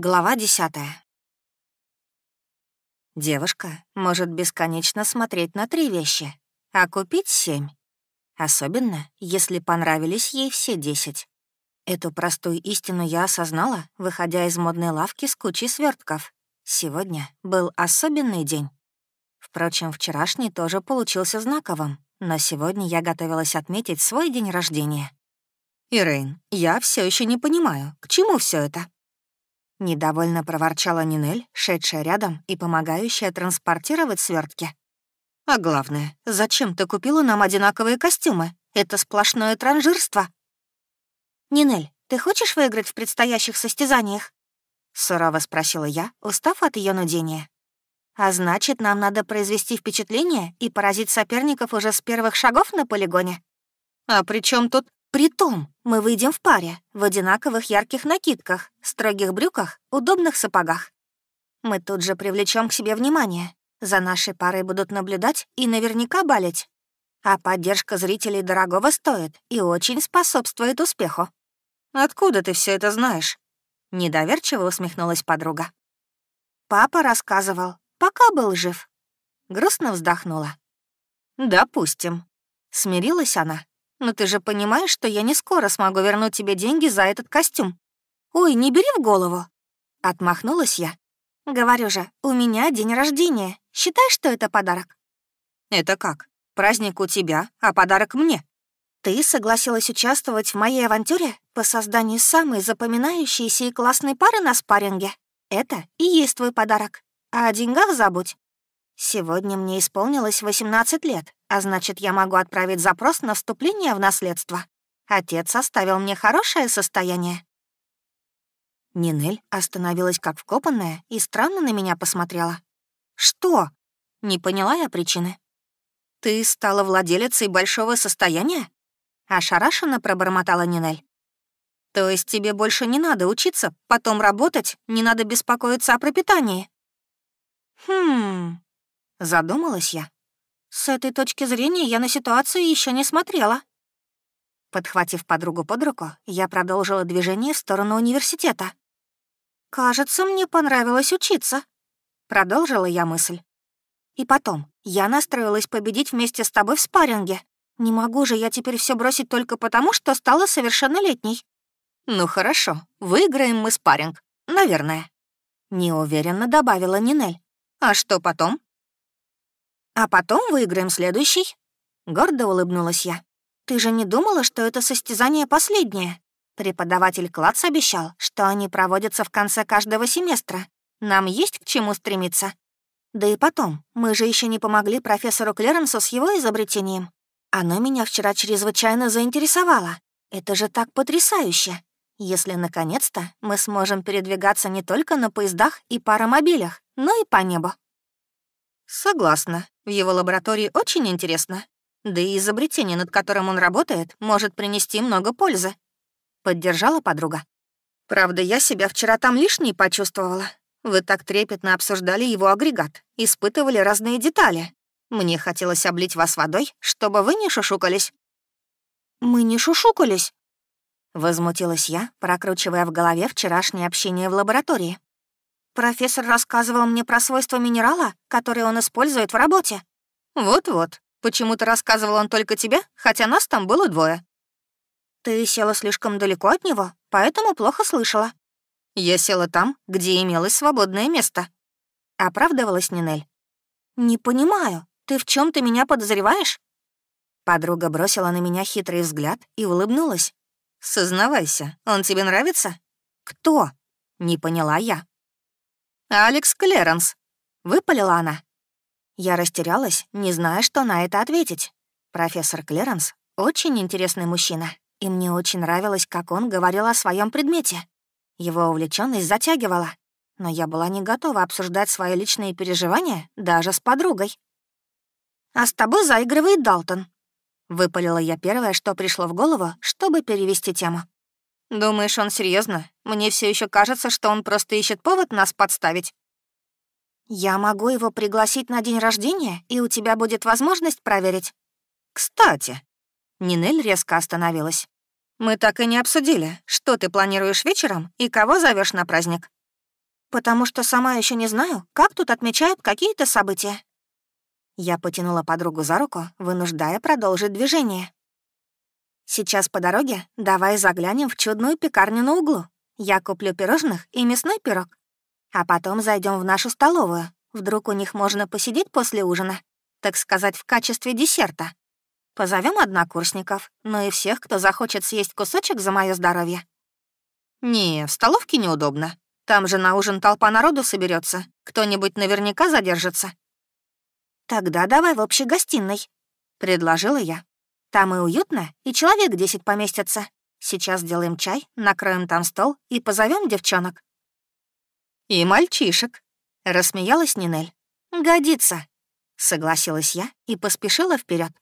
Глава десятая. Девушка может бесконечно смотреть на три вещи, а купить семь. Особенно, если понравились ей все десять. Эту простую истину я осознала, выходя из модной лавки с кучей свертков. Сегодня был особенный день. Впрочем, вчерашний тоже получился знаковым, но сегодня я готовилась отметить свой день рождения. «Ирейн, я все еще не понимаю, к чему все это?» Недовольно проворчала Нинель, шедшая рядом и помогающая транспортировать свертки. «А главное, зачем ты купила нам одинаковые костюмы? Это сплошное транжирство». «Нинель, ты хочешь выиграть в предстоящих состязаниях?» Сурово спросила я, устав от ее нудения. «А значит, нам надо произвести впечатление и поразить соперников уже с первых шагов на полигоне?» «А при чем тут Притом мы выйдем в паре, в одинаковых ярких накидках, строгих брюках, удобных сапогах. Мы тут же привлечем к себе внимание. За нашей парой будут наблюдать и наверняка балить. А поддержка зрителей дорогого стоит и очень способствует успеху. «Откуда ты все это знаешь?» Недоверчиво усмехнулась подруга. «Папа рассказывал, пока был жив». Грустно вздохнула. «Допустим». Смирилась она но ты же понимаешь, что я не скоро смогу вернуть тебе деньги за этот костюм. Ой, не бери в голову. Отмахнулась я. Говорю же, у меня день рождения. Считай, что это подарок. Это как? Праздник у тебя, а подарок мне. Ты согласилась участвовать в моей авантюре по созданию самой запоминающейся и классной пары на спарринге. Это и есть твой подарок. А о деньгах забудь. Сегодня мне исполнилось 18 лет, а значит, я могу отправить запрос на вступление в наследство. Отец оставил мне хорошее состояние. Нинель остановилась как вкопанная и странно на меня посмотрела. «Что?» Не поняла я причины. «Ты стала владелицей большого состояния?» Ошарашенно пробормотала Нинель. «То есть тебе больше не надо учиться, потом работать, не надо беспокоиться о пропитании?» «Хм...» Задумалась я. С этой точки зрения я на ситуацию еще не смотрела. Подхватив подругу под руку, я продолжила движение в сторону университета. «Кажется, мне понравилось учиться», — продолжила я мысль. «И потом, я настроилась победить вместе с тобой в спарринге. Не могу же я теперь все бросить только потому, что стала совершеннолетней». «Ну хорошо, выиграем мы спарринг, наверное», — неуверенно добавила Нинель. «А что потом?» А потом выиграем следующий». Гордо улыбнулась я. «Ты же не думала, что это состязание последнее? Преподаватель Клац обещал, что они проводятся в конце каждого семестра. Нам есть к чему стремиться. Да и потом, мы же еще не помогли профессору Клеренсу с его изобретением. Оно меня вчера чрезвычайно заинтересовало. Это же так потрясающе. Если наконец-то мы сможем передвигаться не только на поездах и паромобилях, но и по небу. Согласна. В его лаборатории очень интересно. Да и изобретение, над которым он работает, может принести много пользы. Поддержала подруга. Правда, я себя вчера там лишней почувствовала. Вы так трепетно обсуждали его агрегат, испытывали разные детали. Мне хотелось облить вас водой, чтобы вы не шушукались. Мы не шушукались. Возмутилась я, прокручивая в голове вчерашнее общение в лаборатории. Профессор рассказывал мне про свойства минерала, которые он использует в работе. Вот-вот. Почему-то рассказывал он только тебе, хотя нас там было двое. Ты села слишком далеко от него, поэтому плохо слышала. Я села там, где имелось свободное место. Оправдывалась Нинель. Не понимаю, ты в чем то меня подозреваешь? Подруга бросила на меня хитрый взгляд и улыбнулась. «Сознавайся, он тебе нравится?» «Кто?» — не поняла я. «Алекс Клеренс», — выпалила она. Я растерялась, не зная, что на это ответить. Профессор Клеренс — очень интересный мужчина, и мне очень нравилось, как он говорил о своем предмете. Его увлеченность затягивала, но я была не готова обсуждать свои личные переживания даже с подругой. «А с тобой заигрывает Далтон», — выпалила я первое, что пришло в голову, чтобы перевести тему. Думаешь, он серьезно? Мне все еще кажется, что он просто ищет повод нас подставить. Я могу его пригласить на день рождения, и у тебя будет возможность проверить. Кстати, Нинель резко остановилась. Мы так и не обсудили, что ты планируешь вечером и кого зовешь на праздник. потому что сама еще не знаю, как тут отмечают какие-то события». Я потянула подругу за руку, вынуждая продолжить движение. «Сейчас по дороге давай заглянем в чудную пекарню на углу. Я куплю пирожных и мясной пирог. А потом зайдем в нашу столовую. Вдруг у них можно посидеть после ужина, так сказать, в качестве десерта. Позовем однокурсников, но и всех, кто захочет съесть кусочек за мое здоровье. Не, в столовке неудобно. Там же на ужин толпа народу соберется. Кто-нибудь наверняка задержится. Тогда давай в общей гостиной, предложила я. Там и уютно, и человек десять поместится. Сейчас сделаем чай, накроем там стол и позовем девчонок. И мальчишек, рассмеялась Нинель. Годится, согласилась я и поспешила вперед.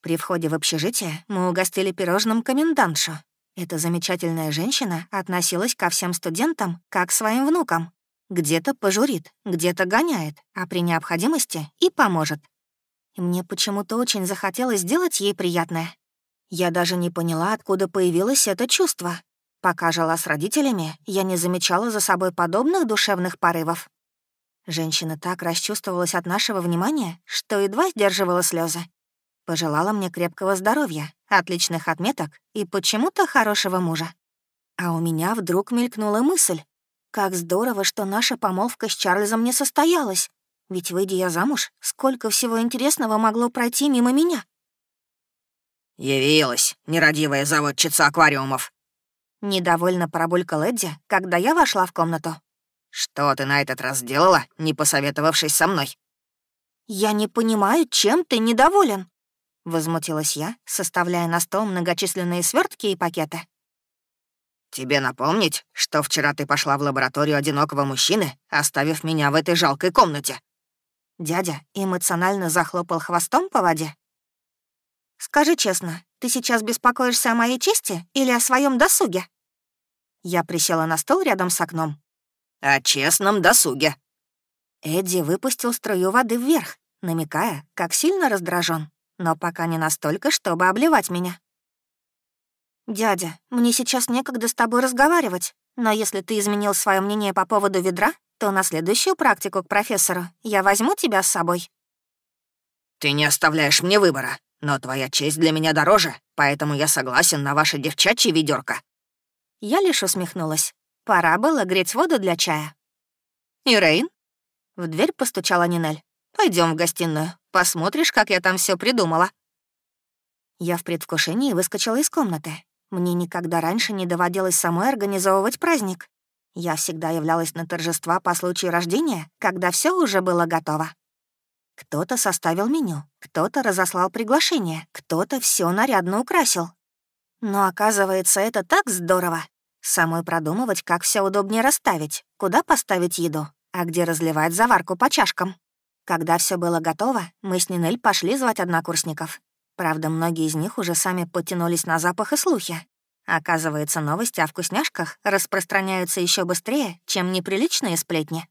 При входе в общежитие мы угостили пирожным комендантшу. Эта замечательная женщина относилась ко всем студентам как к своим внукам. Где-то пожурит, где-то гоняет, а при необходимости и поможет. И мне почему-то очень захотелось сделать ей приятное. Я даже не поняла, откуда появилось это чувство. Пока жила с родителями, я не замечала за собой подобных душевных порывов. Женщина так расчувствовалась от нашего внимания, что едва сдерживала слезы. Пожелала мне крепкого здоровья, отличных отметок и почему-то хорошего мужа. А у меня вдруг мелькнула мысль. Как здорово, что наша помолвка с Чарльзом не состоялась. Ведь, выйдя я замуж, сколько всего интересного могло пройти мимо меня. «Явилась, нерадивая заводчица аквариумов!» Недовольно пробулькал Эдди, когда я вошла в комнату. «Что ты на этот раз сделала, не посоветовавшись со мной?» «Я не понимаю, чем ты недоволен?» — возмутилась я, составляя на стол многочисленные свертки и пакеты. «Тебе напомнить, что вчера ты пошла в лабораторию одинокого мужчины, оставив меня в этой жалкой комнате?» Дядя эмоционально захлопал хвостом по воде. «Скажи честно, ты сейчас беспокоишься о моей чести или о своем досуге?» Я присела на стол рядом с окном. «О честном досуге». Эдди выпустил струю воды вверх, намекая, как сильно раздражен но пока не настолько, чтобы обливать меня. «Дядя, мне сейчас некогда с тобой разговаривать, но если ты изменил свое мнение по поводу ведра, то на следующую практику к профессору я возьму тебя с собой». «Ты не оставляешь мне выбора, но твоя честь для меня дороже, поэтому я согласен на ваше девчачье ведерко. Я лишь усмехнулась. Пора было греть воду для чая. «Ирейн?» В дверь постучала Нинель. Пойдем в гостиную. Посмотришь, как я там все придумала». Я в предвкушении выскочила из комнаты. Мне никогда раньше не доводилось самой организовывать праздник. Я всегда являлась на торжества по случаю рождения, когда все уже было готово. Кто-то составил меню, кто-то разослал приглашение, кто-то все нарядно украсил. Но оказывается, это так здорово. Самой продумывать, как все удобнее расставить, куда поставить еду, а где разливать заварку по чашкам. Когда все было готово, мы с Нинель пошли звать однокурсников. Правда, многие из них уже сами потянулись на запах и слухи. Оказывается, новости о вкусняшках распространяются еще быстрее, чем неприличные сплетни.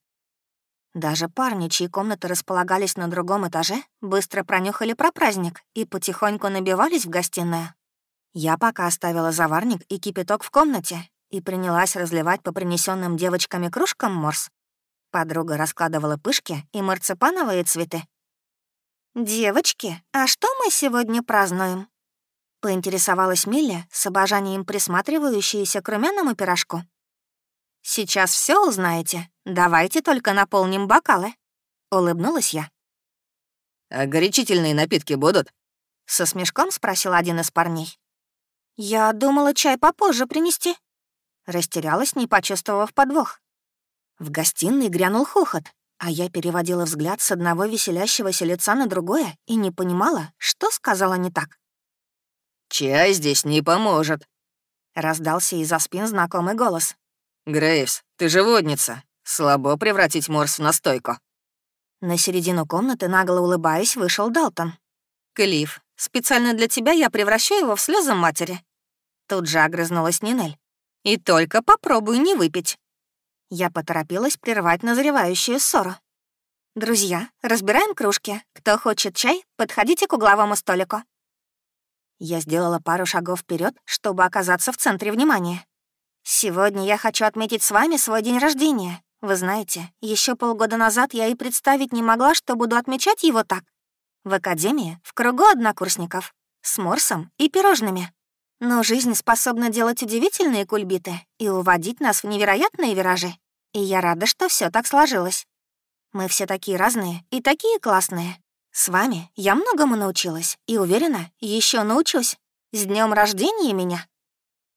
Даже парни, чьи комнаты располагались на другом этаже, быстро пронюхали про праздник и потихоньку набивались в гостиную. Я пока оставила заварник и кипяток в комнате и принялась разливать по принесенным девочками кружкам морс. Подруга раскладывала пышки и марципановые цветы. «Девочки, а что мы сегодня празднуем?» Поинтересовалась Милля, с обожанием присматривающаяся к румяному пирожку. «Сейчас все узнаете. Давайте только наполним бокалы», — улыбнулась я. «А горячительные напитки будут?» — со смешком спросил один из парней. «Я думала чай попозже принести». Растерялась, не почувствовав подвох. В гостиной грянул хохот, а я переводила взгляд с одного веселящегося лица на другое и не понимала, что сказала не так. «Чай здесь не поможет», — раздался из-за спин знакомый голос. «Грейвс, ты же водница. Слабо превратить морс в настойку». На середину комнаты, нагло улыбаясь, вышел Далтон. «Клифф, специально для тебя я превращу его в слезы матери». Тут же огрызнулась Нинель. «И только попробуй не выпить». Я поторопилась прервать назревающую ссору. «Друзья, разбираем кружки. Кто хочет чай, подходите к угловому столику». Я сделала пару шагов вперед, чтобы оказаться в центре внимания. Сегодня я хочу отметить с вами свой день рождения. Вы знаете, еще полгода назад я и представить не могла, что буду отмечать его так. В академии, в кругу однокурсников, с морсом и пирожными. Но жизнь способна делать удивительные кульбиты и уводить нас в невероятные виражи. И я рада, что все так сложилось. Мы все такие разные и такие классные. С вами я многому научилась и уверена, еще научусь. С днем рождения меня!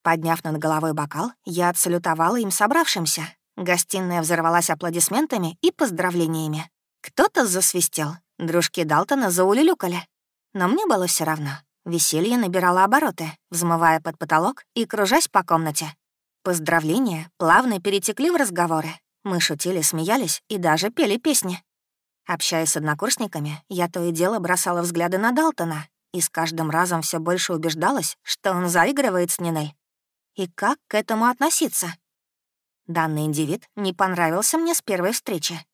Подняв над головой бокал, я отсалютовала им собравшимся. Гостиная взорвалась аплодисментами и поздравлениями. Кто-то засвистел, дружки Далтона заулюлюкали. Но мне было все равно. Веселье набирало обороты, взмывая под потолок и кружась по комнате. Поздравления плавно перетекли в разговоры. Мы шутили, смеялись и даже пели песни. Общаясь с однокурсниками, я то и дело бросала взгляды на Далтона и с каждым разом все больше убеждалась, что он заигрывает с Нинель. И как к этому относиться? Данный индивид не понравился мне с первой встречи.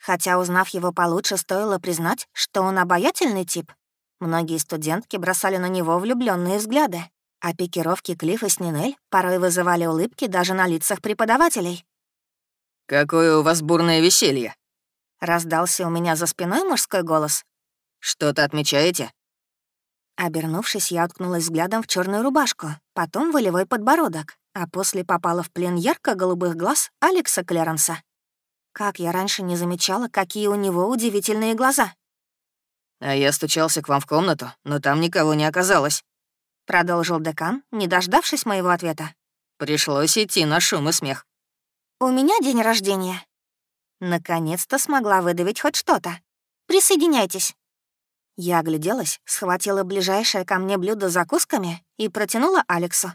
Хотя, узнав его получше, стоило признать, что он обаятельный тип. Многие студентки бросали на него влюбленные взгляды, а пикировки Клиффа с Нинель порой вызывали улыбки даже на лицах преподавателей. «Какое у вас бурное веселье!» Раздался у меня за спиной мужской голос. «Что-то отмечаете?» Обернувшись, я уткнулась взглядом в черную рубашку, потом волевой подбородок, а после попала в плен ярко-голубых глаз Алекса Клеренса. Как я раньше не замечала, какие у него удивительные глаза. «А я стучался к вам в комнату, но там никого не оказалось», — продолжил декан, не дождавшись моего ответа. «Пришлось идти на шум и смех». «У меня день рождения». Наконец-то смогла выдавить хоть что-то. «Присоединяйтесь». Я огляделась, схватила ближайшее ко мне блюдо с закусками и протянула Алексу.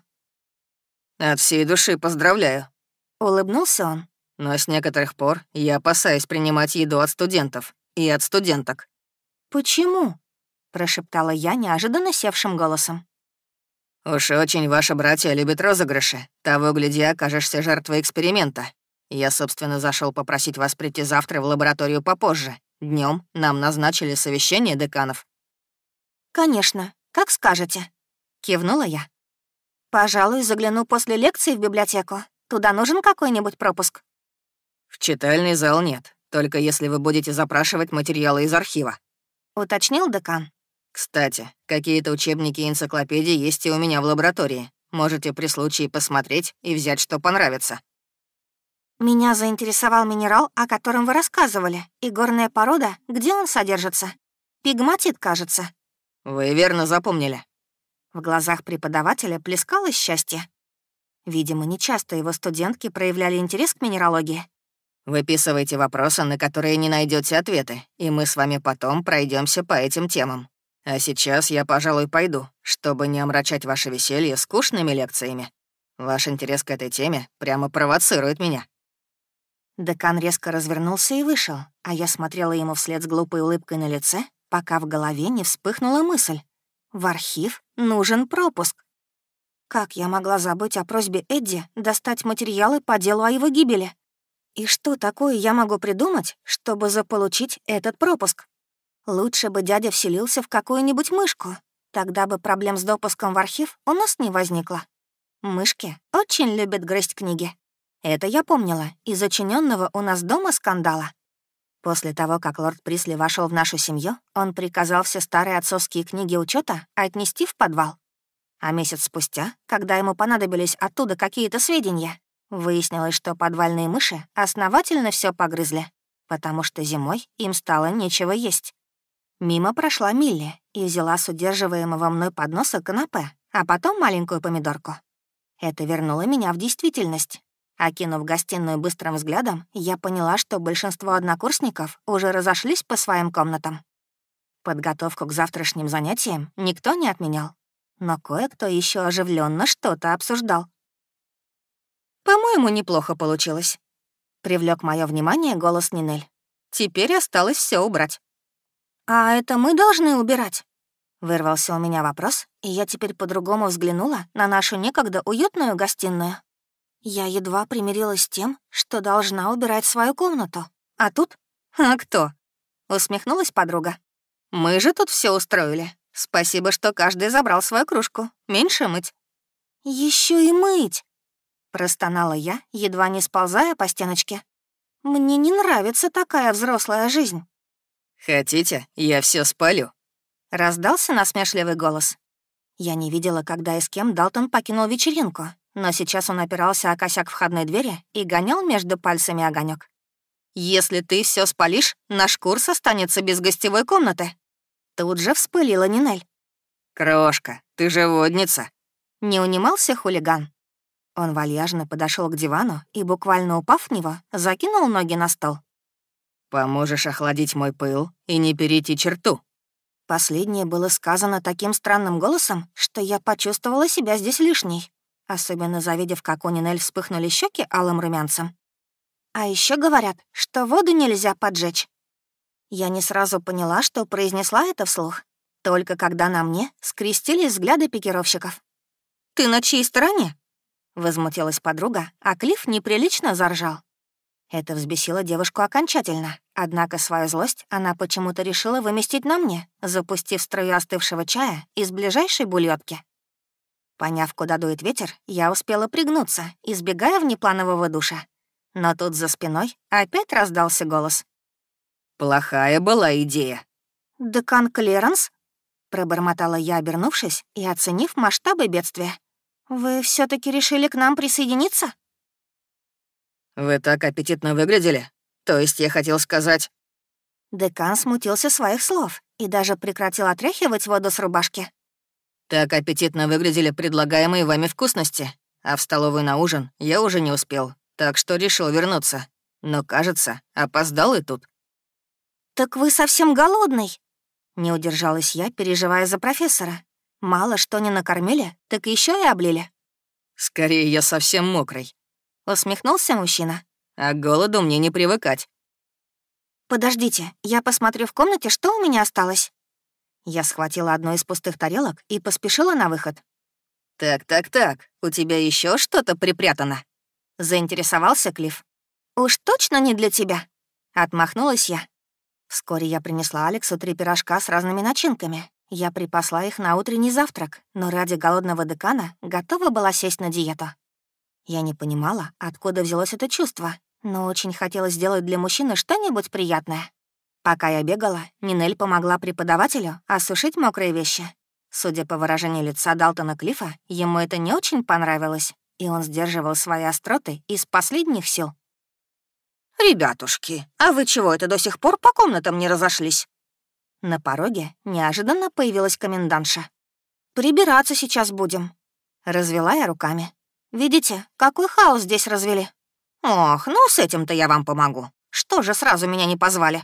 «От всей души поздравляю», — улыбнулся он. «Но с некоторых пор я опасаюсь принимать еду от студентов и от студенток». «Почему?» — прошептала я неожиданно севшим голосом. «Уж очень ваши братья любят розыгрыши. Того, гляди, окажешься жертвой эксперимента. Я, собственно, зашел попросить вас прийти завтра в лабораторию попозже. Днем нам назначили совещание деканов». «Конечно, как скажете», — кивнула я. «Пожалуй, загляну после лекции в библиотеку. Туда нужен какой-нибудь пропуск?» «В читальный зал нет, только если вы будете запрашивать материалы из архива», — уточнил декан. «Кстати, какие-то учебники и энциклопедии есть и у меня в лаборатории. Можете при случае посмотреть и взять, что понравится». Меня заинтересовал минерал, о котором вы рассказывали, и горная порода, где он содержится. Пигматит, кажется. Вы верно запомнили. В глазах преподавателя плескалось счастье. Видимо, нечасто его студентки проявляли интерес к минералогии. Выписывайте вопросы, на которые не найдете ответы, и мы с вами потом пройдемся по этим темам. А сейчас я, пожалуй, пойду, чтобы не омрачать ваше веселье скучными лекциями. Ваш интерес к этой теме прямо провоцирует меня. Декан резко развернулся и вышел, а я смотрела ему вслед с глупой улыбкой на лице, пока в голове не вспыхнула мысль. В архив нужен пропуск. Как я могла забыть о просьбе Эдди достать материалы по делу о его гибели? И что такое я могу придумать, чтобы заполучить этот пропуск? Лучше бы дядя вселился в какую-нибудь мышку. Тогда бы проблем с допуском в архив у нас не возникло. Мышки очень любят грызть книги. Это я помнила из очиненного у нас дома скандала. После того, как лорд Присли вошел в нашу семью, он приказал все старые отцовские книги учета отнести в подвал. А месяц спустя, когда ему понадобились оттуда какие-то сведения, выяснилось, что подвальные мыши основательно все погрызли, потому что зимой им стало нечего есть. Мимо прошла Милли и взяла с удерживаемого мной подноса канапе, а потом маленькую помидорку. Это вернуло меня в действительность. Окинув гостиную быстрым взглядом, я поняла, что большинство однокурсников уже разошлись по своим комнатам. Подготовку к завтрашним занятиям никто не отменял, но кое-кто еще оживленно что-то обсуждал. «По-моему, неплохо получилось», — привлек мое внимание голос Нинель. «Теперь осталось все убрать». «А это мы должны убирать?» Вырвался у меня вопрос, и я теперь по-другому взглянула на нашу некогда уютную гостиную. Я едва примирилась с тем, что должна убирать свою комнату. А тут... А кто? Усмехнулась подруга. Мы же тут все устроили. Спасибо, что каждый забрал свою кружку. Меньше мыть. Еще и мыть. Простонала я, едва не сползая по стеночке. «Мне не нравится такая взрослая жизнь». «Хотите, я все спалю?» Раздался насмешливый голос. Я не видела, когда и с кем Далтон покинул вечеринку, но сейчас он опирался о косяк входной двери и гонял между пальцами огонек. «Если ты все спалишь, наш курс останется без гостевой комнаты». Тут же вспылила Нинель. «Крошка, ты же водница!» Не унимался хулиган. Он вальяжно подошел к дивану и, буквально упав в него, закинул ноги на стол. «Поможешь охладить мой пыл и не перейти черту». Последнее было сказано таким странным голосом, что я почувствовала себя здесь лишней, особенно завидев, как у Нинель вспыхнули щеки алым румянцем. А еще говорят, что воду нельзя поджечь. Я не сразу поняла, что произнесла это вслух, только когда на мне скрестились взгляды пикировщиков. «Ты на чьей стороне?» Возмутилась подруга, а Клифф неприлично заржал. Это взбесило девушку окончательно, однако свою злость она почему-то решила выместить на мне, запустив струю остывшего чая из ближайшей бульётки. Поняв, куда дует ветер, я успела пригнуться, избегая внепланового душа. Но тут за спиной опять раздался голос. «Плохая была идея». «Декан Клеренс?» — пробормотала я, обернувшись и оценив масштабы бедствия. «Вы все таки решили к нам присоединиться?» «Вы так аппетитно выглядели. То есть я хотел сказать...» Декан смутился своих слов и даже прекратил отряхивать воду с рубашки. «Так аппетитно выглядели предлагаемые вами вкусности, а в столовую на ужин я уже не успел, так что решил вернуться. Но, кажется, опоздал и тут». «Так вы совсем голодный?» Не удержалась я, переживая за профессора. Мало что не накормили, так еще и облили. «Скорее, я совсем мокрый», — усмехнулся мужчина. «А к голоду мне не привыкать». «Подождите, я посмотрю в комнате, что у меня осталось». Я схватила одну из пустых тарелок и поспешила на выход. «Так-так-так, у тебя еще что-то припрятано?» — заинтересовался Клифф. «Уж точно не для тебя», — отмахнулась я. Вскоре я принесла Алексу три пирожка с разными начинками, я припасла их на утренний завтрак, но ради голодного декана готова была сесть на диету. Я не понимала, откуда взялось это чувство, но очень хотелось сделать для мужчины что-нибудь приятное. Пока я бегала, Нинель помогла преподавателю осушить мокрые вещи. Судя по выражению лица Далтона Клифа, ему это не очень понравилось, и он сдерживал свои остроты из последних сил. «Ребятушки, а вы чего это до сих пор по комнатам не разошлись?» На пороге неожиданно появилась комендантша. «Прибираться сейчас будем», — развела я руками. «Видите, какой хаос здесь развели?» «Ох, ну с этим-то я вам помогу. Что же сразу меня не позвали?»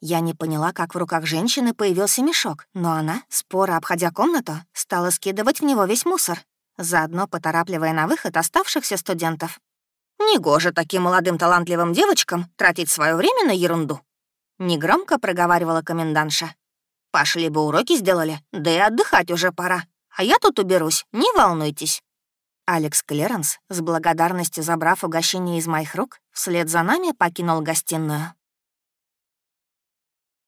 Я не поняла, как в руках женщины появился мешок, но она, споро обходя комнату, стала скидывать в него весь мусор, заодно поторапливая на выход оставшихся студентов. «Негоже таким молодым талантливым девочкам тратить свое время на ерунду», Негромко проговаривала комендантша. «Пошли бы уроки сделали, да и отдыхать уже пора. А я тут уберусь, не волнуйтесь». Алекс Клеренс, с благодарностью забрав угощение из моих рук, вслед за нами покинул гостиную.